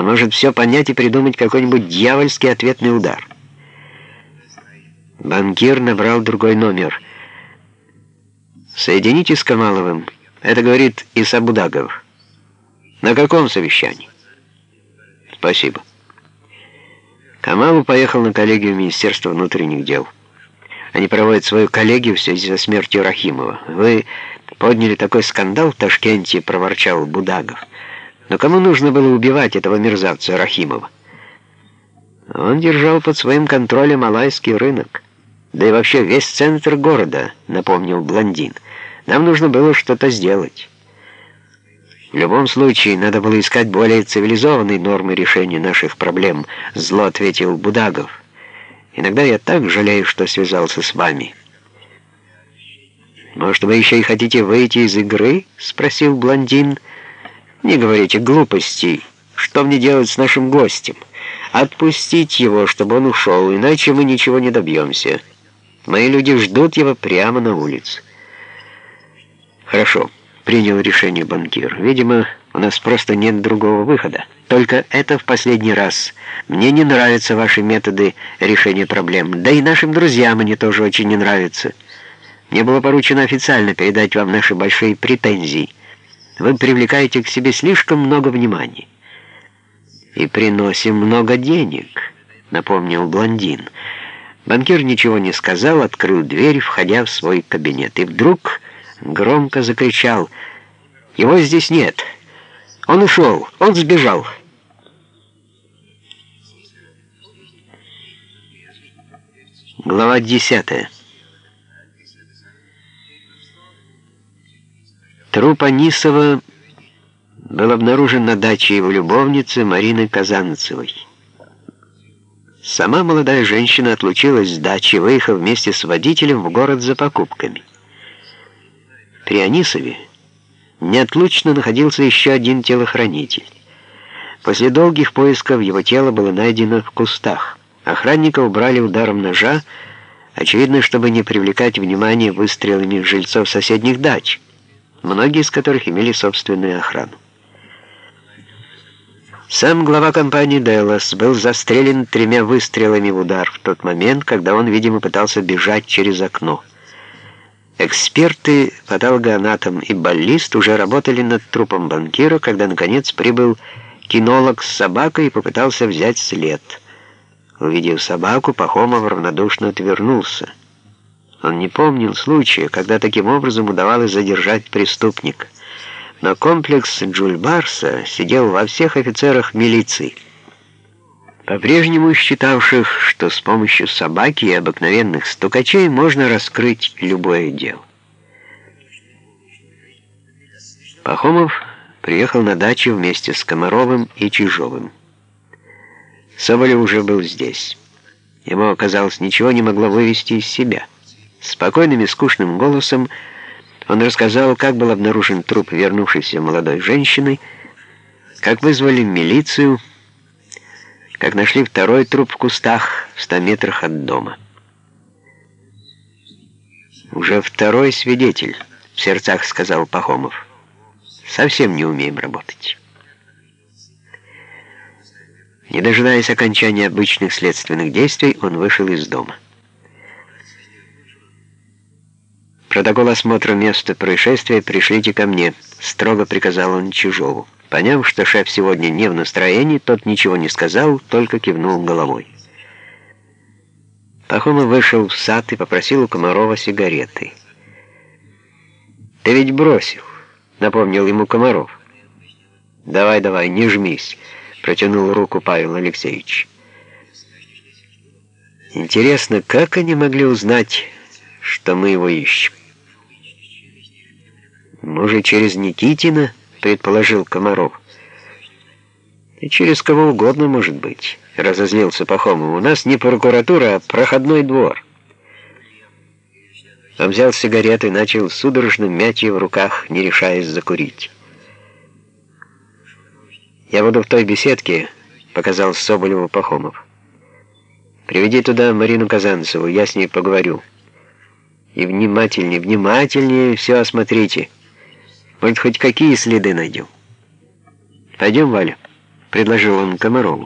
Он может все понять и придумать какой-нибудь дьявольский ответный удар. Банкир набрал другой номер. «Соедините с Камаловым». Это говорит Иса Будагов. На каком совещании? Спасибо. Камалу поехал на коллегию Министерства внутренних дел. Они проводят свою коллегию в связи со смертью Рахимова. Вы подняли такой скандал в Ташкенте, проворчал Будагов. Но кому нужно было убивать этого мерзавца Рахимова? Он держал под своим контролем Алайский рынок. Да и вообще весь центр города, напомнил блондин. Нам нужно было что-то сделать. В любом случае, надо было искать более цивилизованные нормы решения наших проблем, зло ответил Будагов. Иногда я так жалею, что связался с вами. «Может, вы еще и хотите выйти из игры?» — спросил блондин. «Не говорите глупостей. Что мне делать с нашим гостем? Отпустить его, чтобы он ушел, иначе мы ничего не добьемся. Мои люди ждут его прямо на улице». «Хорошо», — принял решение банкир. «Видимо, у нас просто нет другого выхода. Только это в последний раз. Мне не нравятся ваши методы решения проблем. Да и нашим друзьям они тоже очень не нравятся. Мне было поручено официально передать вам наши большие претензии. Вы привлекаете к себе слишком много внимания. И приносим много денег», — напомнил блондин. Банкир ничего не сказал, открыл дверь, входя в свой кабинет. И вдруг громко закричал «Его здесь нет! Он ушел! Он сбежал!» Глава десятая. Труп Анисова был обнаружен на даче его любовницы Марины Казанцевой. Сама молодая женщина отлучилась с дачи, выехав вместе с водителем в город за покупками. При Анисове неотлучно находился еще один телохранитель. После долгих поисков его тело было найдено в кустах. Охранника убрали ударом ножа, очевидно, чтобы не привлекать внимание выстрелами жильцов соседних дач, многие из которых имели собственную охрану. Сам глава компании «Делос» был застрелен тремя выстрелами в удар в тот момент, когда он, видимо, пытался бежать через окно. Эксперты, патологоанатом и баллист уже работали над трупом банкира, когда, наконец, прибыл кинолог с собакой и попытался взять след. Увидев собаку, Пахомов равнодушно отвернулся. Он не помнил случая, когда таким образом удавалось задержать преступника. Но комплекс Джульбарса сидел во всех офицерах милиции по-прежнему считавших, что с помощью собаки и обыкновенных стукачей можно раскрыть любое дело. Пахомов приехал на дачу вместе с Комаровым и Чижовым. Соболев уже был здесь. Ему, оказалось, ничего не могло вывести из себя. Спокойным и скучным голосом он рассказал, как был обнаружен труп вернувшейся молодой женщины, как вызвали милицию, как нашли второй труп в кустах в ста метрах от дома. «Уже второй свидетель», — в сердцах сказал Пахомов. «Совсем не умеем работать». Не дожидаясь окончания обычных следственных действий, он вышел из дома. «Протокол осмотра места происшествия пришлите ко мне», — строго приказал он Чижову. Поняв, что шеф сегодня не в настроении, тот ничего не сказал, только кивнул головой. Пахомов вышел в сад и попросил у Комарова сигареты. «Ты ведь бросил», — напомнил ему Комаров. «Давай, давай, не жмись», — протянул руку Павел Алексеевич. «Интересно, как они могли узнать, что мы его ищем?» «Может, через Никитина?» предположил Комаров. «И через кого угодно, может быть», — разозлился Пахомов. «У нас не прокуратура, а проходной двор». Он взял сигареты и начал судорожно мять ее в руках, не решаясь закурить. «Я буду в той беседке», — показал Соболеву Пахомов. «Приведи туда Марину Казанцеву, я с ней поговорю. И внимательнее, внимательнее все осмотрите». Может, хоть какие следы найдем. Пойдем, Валя. предложил он Комарову.